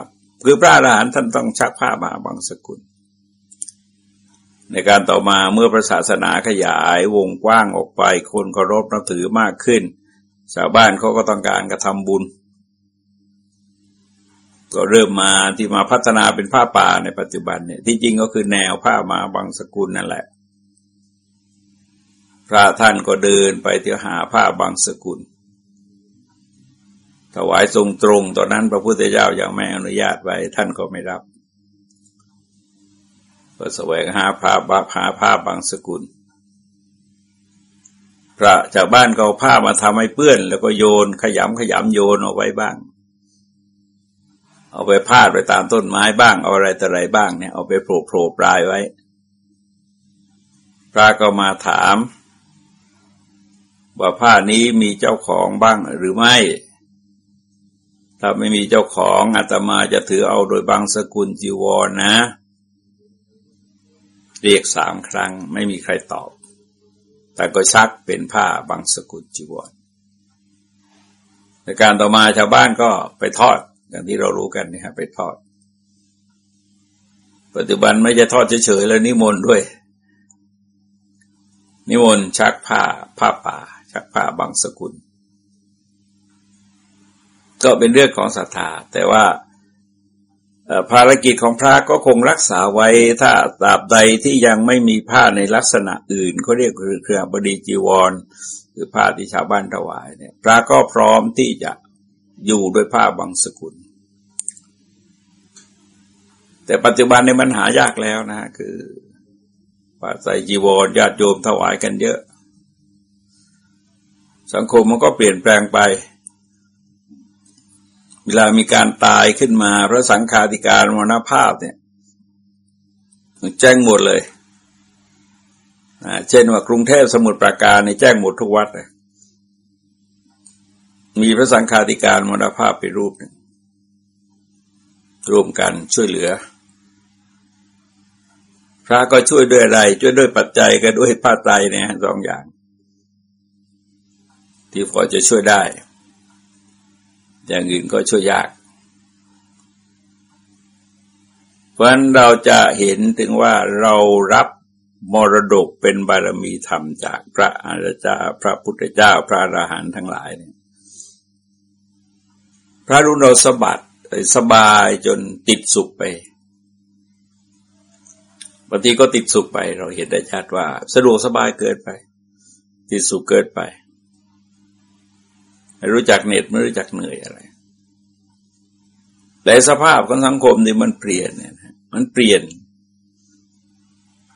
คือพระอรหันต์ท่านต้องชักผ้ามาบางสกุล ในการต่อมาเมื่อพระศาสนาขยายวงกว้างออกไป คนเคารพนับถือมากขึ้น ชาวบ้านเขาก็ต้องการกระทำบุญ ก็เริ่มมาที่มาพัฒนาเป็นผ้าป่าในปัจจุบันเนี่ยที่จริงก็คือแนวผ้ามาบางสกุลนั่นแหละ พระท่านก็เดินไปเที่ยวหาผ้าบางสกุล ถวายทรงตรงตอนนั้นพระพุทธเจ้ายังไม่อนุญาตไว้ท่านก็ไม่รับ ก็แสวงหาผ้าบาผ้าผ้าบางสกุล พระจากบ้านก็เอาผ้ามาทำให้เปื้อน แล้วก็โยนขยำขยำโยนเอาไว้บ้าง เอาไปพาดไปตามต้นไม้บ้างเอาอะไรแต่ไรบ้างเนี่ยเอาไปโผล่โผล่ปลายไว้ พระก็มาถาม ว่าผ้านี้มีเจ้าของบ้างหรือไม่ ถ้าไม่มีเจ้าของอาตมาจะถือเอาโดยบางสกุลจีวรนะ เรียกสามครั้งไม่มีใครตอบ แต่ก็ชักเป็นผ้าบางสกุลจีวรในการต่อมาชาวบ้านก็ไปทอด อย่างที่เรารู้กันนี่ครับไปทอด ปัจจุบันไม่จะทอดเฉยๆแล้วนิมนต์ด้วย นิมนต์ชักผ้าผ้าป่า ชักผ้าบางสกุล ก็เป็นเรื่องของศรัทธา แต่ว่าภารกิจของพระก็คงรักษาไว้ถ้าตราบใดที่ยังไม่มีผ้าในลักษณะอื่นเขาเรียกคือเครือบดีจีวรคือผ้าที่ชาวบ้านถวายเนี่ย พระก็พร้อมที่จะอยู่ด้วยผ้าบางสกุล แต่ปัจจุบันในมันหายากแล้วนะคือผ้าใส่จีวรญาติโยมถวายกันเยอะ สังคมมันก็เปลี่ยนแปลงไป เวลามีการตายขึ้นมาพระสังฆาธิการมรณภาพเนี่ยแจ้งหมดเลย เช่นว่ากรุงเทพสมุทรปราการในแจ้งหมดทุกวัดเลยมีพระสังฆาธิการมรณภาพไปรูปหนึ่งรวมกันช่วยเหลือ พระก็ช่วยด้วยอะไร ช่วยด้วยปัจจัยก็ด้วยผ้าไตรเนี่ยสองอย่าง ที่พอจะช่วยได้ อย่างอื่นก็ช่วยยาก เพราะนั้นเราจะเห็นถึงว่าเรารับมรดกเป็นบารมีธรรมจากพระอรเจ้าพระพุทธเจ้า พระอรหันต์ทั้งหลายเนี่ยพระรุนเราสบัดสบายจนติดสุขไปบางทีก็ติดสุขไป เราเห็นได้ชัดว่า สะดวกสบายเกินไป ติดสุขเกินไป ไม่รู้จักเหน็ดไม่รู้จักเหนื่อยอะไร แต่สภาพของสังคมนี่มันเปลี่ยนเนี่ยมันเปลี่ยน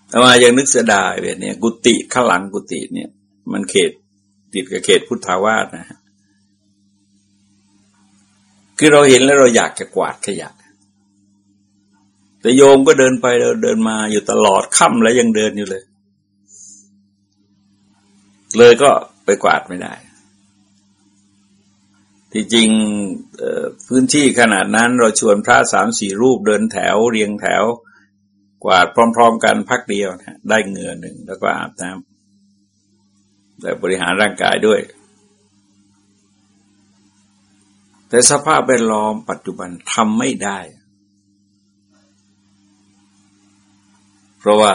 แต่มายังนึกเสียดายเวทเนี่ย กุฏิข้างหลังกุฏิเนี่ย มันเขตติดกับเขตพุทธาวาสนะฮะคือเราเห็นแล้วเราอยากจะกวาดขยะ แต่โยมก็เดินไปเดินมาอยู่ตลอดค่ำแล้วยังเดินอยู่เลย เลยก็ไปกวาดไม่ได้ ที่จริงพื้นที่ขนาดนั้นเราชวนพระสามสี่รูปเดินแถวเรียงแถว กวาดพร้อม ๆ กันพักเดียวนะได้เงื่อหนึ่งแล้วก็อาบน้ำแต่บริหารร่างกายด้วย แต่สภาพแวดล้อมปัจจุบันทำไม่ได้ เพราะว่า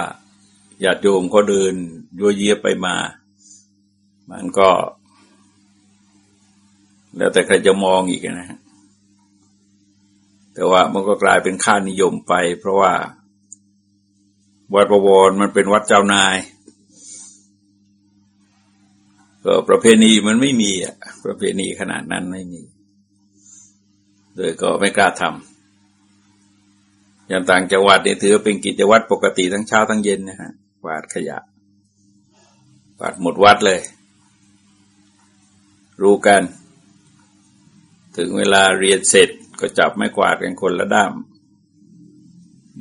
ญาติโยมเขาเดินยัวเยียไปมา มันก็ แล้วแต่ใครจะมองอีกนะฮะแต่ว่ามันก็กลายเป็นค่านิยมไป เพราะว่าวัดประวรมันเป็นวัดเจ้านายก็ประเพณีมันไม่มีอะประเพณีขนาดนั้นไม่มีเลยก็ไม่กล้าทำอย่างต่างจังหวัดเนี่ยถือเป็นกิจวัตรปกติทั้งเช้าทั้งเย็นนะฮะกวาดขยะกวาดหมดวัดเลย รู้กัน ถึงเวลาเรียนเสร็จก็จับไม้กวาดกันคนละด้าม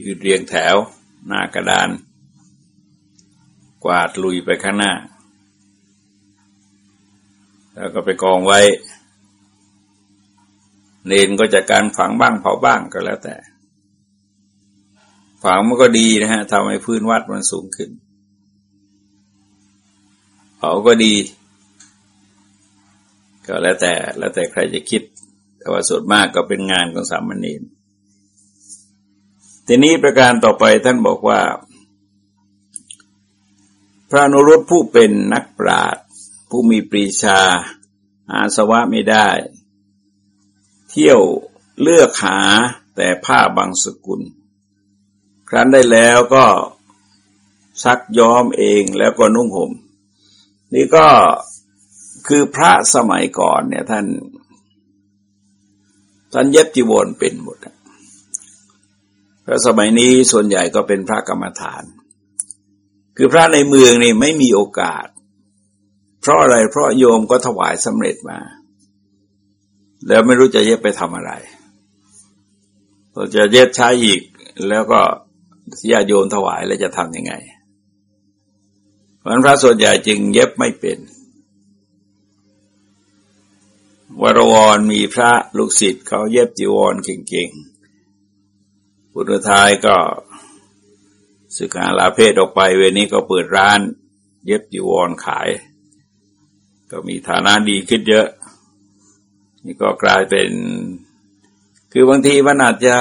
ยืดเรียงแถว หน้ากระดาน กวาดลุยไปข้างหน้า แล้วก็ไปกองไว้ เนนก็จะการฝังบ้างเผาบ้างก็แล้วแต่ ฝังมันก็ดีนะฮะทำให้พื้นวัดมันสูงขึ้น เผาก็ดี ก็แล้วแต่แล้วแต่ใครจะคิด แต่ว่าส่วนมากก็เป็นงานของสามเณรทีนี้ประการต่อไปท่านบอกว่า พระนุรุตผู้เป็นนักปราชญ์ผู้มีปรีชา อาสวะไม่ได้ เที่ยวเลือกหาแต่ผ้าบางสกุล ครั้นได้แล้วก็ซักย้อมเองแล้วก็นุ่งห่มนี่ก็ คือพระสมัยก่อนเนี่ยท่าน ท่านเย็บจีวรเป็นหมดพระสมัยนี้ส่วนใหญ่ก็เป็นพระกรรมฐาน คือพระในเมืองนี่ไม่มีโอกาส เพราะอะไรเพราะโยมก็ถวายสำเร็จมา แล้วไม่รู้จะเย็บไปทำอะไรเราจะเย็บใช้อีกแล้วก็ญาโยมถวายแล้วจะทำยังไงเพราะพระส่วนใหญ่จึงเย็บไม่เป็น วรวรมีพระลูกศิษย์เขาเย็บจีวรเก่งๆพุทธทายก็สึกหาลาเพศออกไป เวนี้ก็เปิดร้าน เย็บจีวรขาย ก็มีฐานะดีขึ้นเยอะ นี่ก็กลายเป็น คือบางทีมันอาจจะ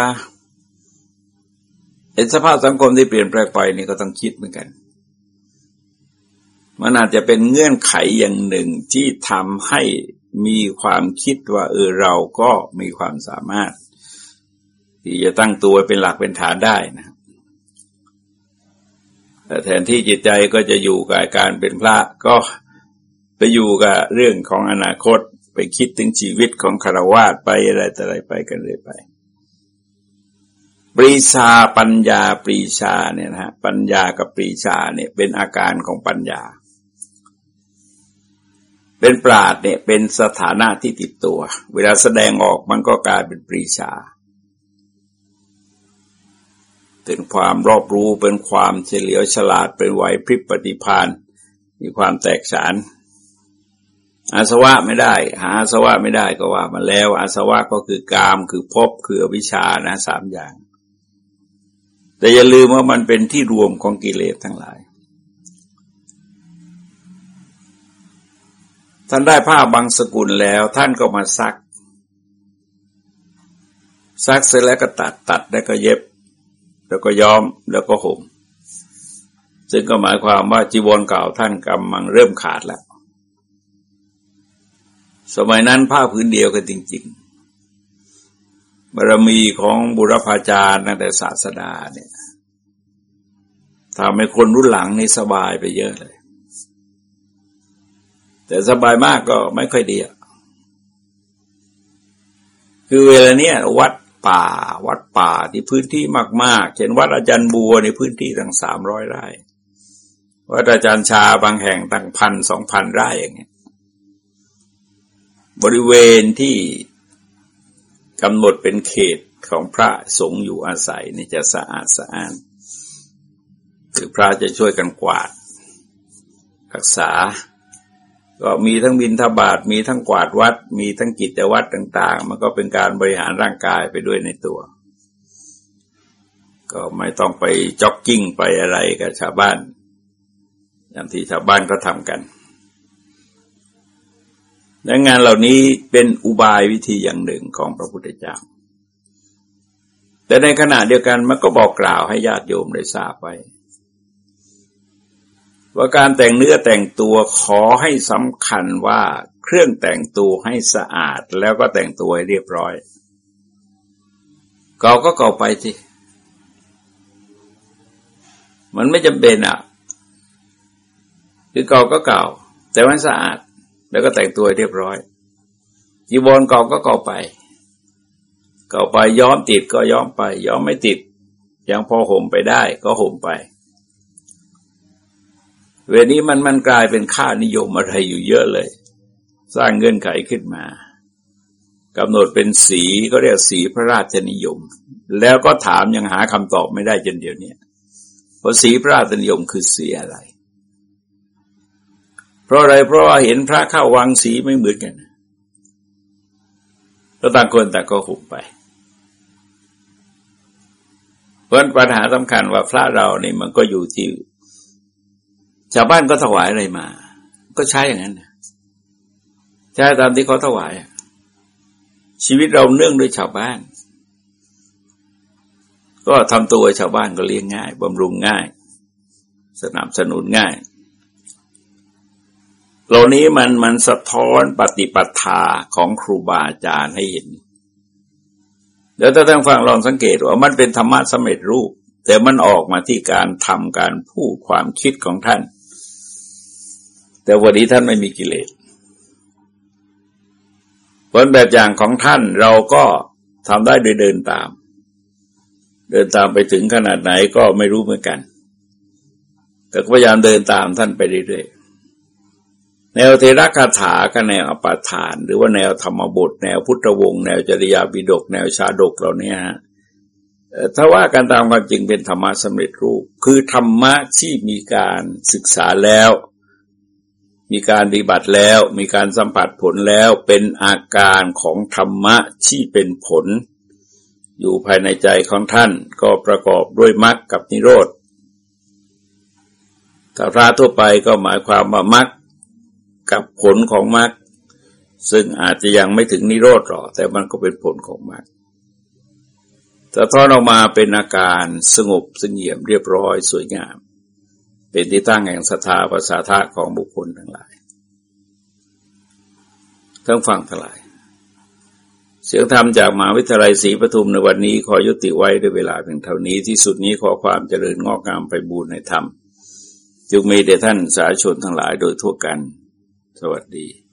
เห็นสภาพสังคมที่เปลี่ยนแปลงไปนี่ก็ต้องคิดเหมือนกัน มันอาจจะเป็นเงื่อนไขอย่างหนึ่งที่ทำให้ มีความคิดว่าเออเราก็มีความสามารถ ที่จะตั้งตัวเป็นหลักเป็นฐานได้นะแต่แทนที่จิตใจก็จะอยู่กับการเป็นพระก็ไปอยู่กับเรื่องของอนาคตไปคิดถึงชีวิตของคารวาสไปอะไรแต่อะไรไปกันเลยไป ปรีชาปัญญาปรีชาเนี่ยนะฮะปัญญากับปรีชาเนี่ยเป็นอาการของปัญญา เป็นปราดเนี่ยเป็นสถานะที่ติดตัว เวลาแสดงออกมันก็กลายเป็นปรีชา เป็นความรอบรู้เป็นความเฉลียวฉลาดเป็นไหวพริบปฏิพานมีความแตกฉานอาสวะไม่ได้ หาอาสวะไม่ได้ก็ว่ามาแล้วอาสวะก็คือกามคือภพคือวิชานะสามอย่าง แต่อย่าลืมว่ามันเป็นที่รวมของกิเลสทั้งหลาย ท่านได้ผ้าบางสกุลแล้วท่านก็มาซัก ซักเสร็จแล้วก็ตัดตัดแล้วก็เย็บ แล้วก็ย้อมแล้วก็ห่มซึ่งก็หมายความว่าจีวรเก่าท่านกำลังเริ่มขาดแล้ว สมัยนั้นผ้าพื้นเดียวกันจริง ๆ บารมีของบุรพาจารย์ตั้งแต่ศาสดาเนี่ยทำให้คนรุ่นหลังนี่สบายไปเยอะเลย แต่สบายมากก็ไม่ค่อยดีคือเวลาเนี้ยวัดป่า วัดป่าที่พื้นที่มากๆเช่นวัดอาจารย์บัวในพื้นที่ตั้งสามร้อยไร่ วัดอาจารย์ชาบางแห่งตั้งพันสองพันไร่อย่างเงี้ย บริเวณที่กำหนดเป็นเขตของพระสงฆ์อยู่อาศัยนี่จะสะอาดสะอ้านคือพระจะช่วยกันกวาด รักษา ก็มีทั้งบินทบาทมีทั้งกวาดวัด มีทั้งกิจวัตรต่าง ๆ มันก็เป็นการบริหารร่างกายไปด้วยในตัว ก็ไม่ต้องไปจ็อกกิ้งไปอะไรกับชาวบ้านอย่างที่ชาวบ้านก็ทำกันและงานเหล่านี้เป็นอุบายวิธีอย่างหนึ่งของพระพุทธเจ้า แต่ในขณะเดียวกันมันก็บอกกล่าวให้ญาติโยมได้ทราบไป ว่าการแต่งเนื้อแต่งตัวขอให้สำคัญว่าเครื่องแต่งตัวให้สะอาดแล้วก็แต่งตัวให้เรียบร้อย เก่าก็เก่าไปสิมันไม่จำเป็นอะ คือเก่าก็เก่า แต่มันสะอาด แล้วก็แต่งตัวเรียบร้อยจีวรเก่าก็เก่าไป เก่าไปย้อมติดก็ย้อมไป ย้อมไม่ติด ยังพอห่มไปได้ก็ห่มไป เวนี้มันมันกลายเป็นค่านิยมอะไรอยู่เยอะเลย สร้างเงื่อนไขขึ้นมากำหนดเป็นสีก็เรียกสีพระราชนิยม แล้วก็ถามยังหาคำตอบไม่ได้จนเดียวนี้เพราะสีพระราชนิยมคือสีอะไร เพราะอะไรเพราะว่าเห็นพระเข้าวังสีไม่เหมือนกันแล้วต่างคนต่างก็หุบไปเพราะปัญหาสำคัญว่าพระเรานี่มันก็อยู่ที่ ชาวบ้านก็ถวายอะไรมา ก็ใช้อย่างนั้นใช้ตามที่เขาถวาย ชีวิตเราเนื่องด้วยชาวบ้าน ก็ทำตัวชาวบ้านก็เลี้ยงง่ายบำรุงง่าย สนับสนุนง่ายเหล่านี้มันมันสะท้อนปฏิปทาของครูบาอาจารย์ให้เห็น เดี๋ยวถ้าท่านฟังลองสังเกตว่ามันเป็นธรรมะสำเร็จรูป แต่มันออกมาที่การทำการพูดความคิดของท่าน แต่วันนี้ท่านไม่มีกิเลสผลแบบอย่างของท่านเราก็ทำได้โดยเดินตาม เดินตามไปถึงขนาดไหนก็ไม่รู้เหมือนกันแต่พยายามเดินตามท่านไปเรื่อยๆ แนวเทระคาถากับแนวอปาทาน หรือว่าแนวธรรมบท แนวพุทธวงศ์แนวจริยาบิดก แนวชาดกเหล่านี้ฮะถ้าว่าการตามความจริงเป็นธรรมะสำเร็จรูป คือธรรมะที่มีการศึกษาแล้ว มีการปฏิบัติแล้วมีการสัมผัสผลแล้วเป็นอาการของธรรมะที่เป็นผล อยู่ภายในใจของท่านก็ประกอบด้วยมรรคกับนิโรธถ้าพระทั่วไปก็หมายความว่ามรรคกับผลของมรรคซึ่งอาจจะยังไม่ถึงนิโรธหรอกแต่มันก็เป็นผลของมรรคสะท้อนออกมาเป็นอาการสงบสงเงียมเรียบร้อยสวยงาม เป็นที่ตั้งแห่งศรัทธาภาษาทะของบุคคลทั้งหลายทั้งฟังทั้งหลาย เสียงธรรมจากมหาวิทยาลัยศรีปทุมในวันนี้ขอยุติไว้ด้วยเวลาเพียงเท่านี้ที่สุดนี้ขอความเจริญงอกงามไปบูรณนธรรมจงมีแด่ท่านสาชนทั้งหลายโดยทั่วกัน สวัสดี